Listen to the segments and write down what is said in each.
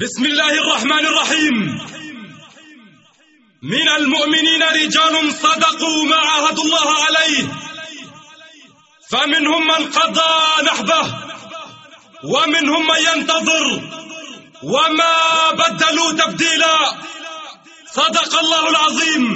بسم الله الرحمن الرحيم. من المؤمنين رجال صدقوا ما عاهدوا الله عليه. فمنهم من قضى نحبه ومنهم من ينتظر وما بدلوا تبديلا. صدق الله العظيم.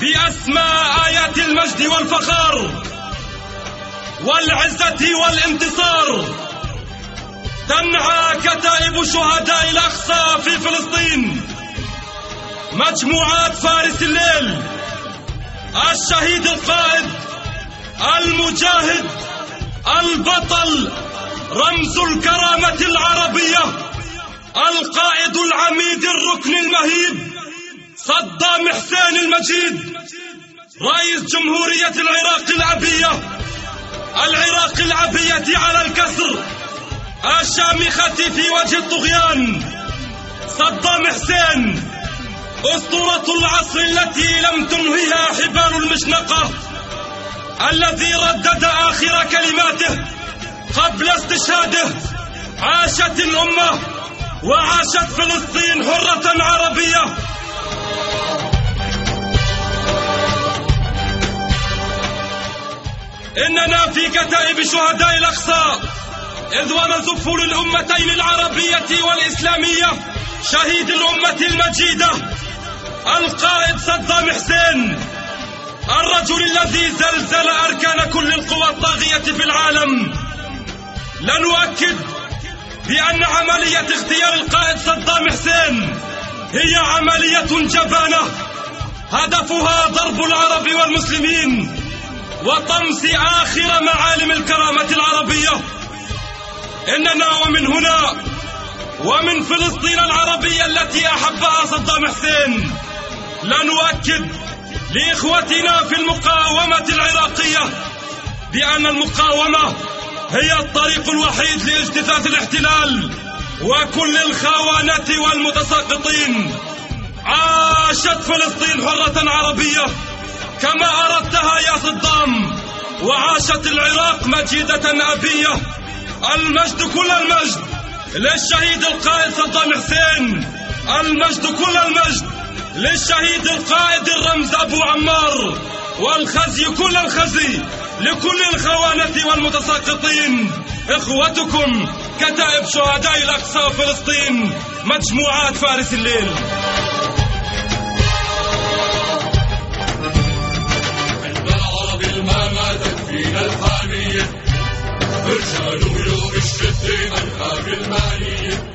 بأسمى آيات المجد والفخر والعزة والانتصار. تنعى كتائب شهداء الأقصى في فلسطين. مجموعات فارس الليل. الشهيد القائد المجاهد البطل رمز الكرامة العربية القائد العميد الركن المهيب. صدام حسين المجيد رئيس جمهورية العراق الأبية العراق الأبية على الكسر الشامخة في وجه الطغيان صدام حسين أسطورة العصر التي لم تنهيها حبال المشنقة الذي ردد آخر كلماته قبل استشهاده عاشت الأمة وعاشت فلسطين حرة عربية. إننا في كتائب شهداء الأقصى إذ ونزف للأمتين العربية والإسلامية شهيد الأمة المجيدة القائد صدام حسين الرجل الذي زلزل أركان كل القوى الطاغية في العالم. لنؤكد بأن عملية اغتيال القائد صدام حسين هي عملية جبانة. هدفها ضرب العرب والمسلمين وطمس آخر معالم الكرامة العربية. إننا ومن هنا ومن فلسطين العربية التي أحبها صدام حسين لنؤكد لإخوتنا في المقاومة العراقية بأن المقاومة هي الطريق الوحيد لإجتثاث الاحتلال. وكل الخونة والمتساقطين عاشت فلسطين حرة عربية كما أردتها يا صدام وعاشت العراق مجيدة أبية. المجد كل المجد للشهيد القائد صدام حسين. المجد كل المجد للشهيد القائد الرمز أبو عمار. والخزي كل الخزي لكل الخونة والمتساقطين إخوتكم كتائب شهداء الأقصى فلسطين مجموعات فارس الليل. فينا الحامية رجال ملوك الشد منها بالمالية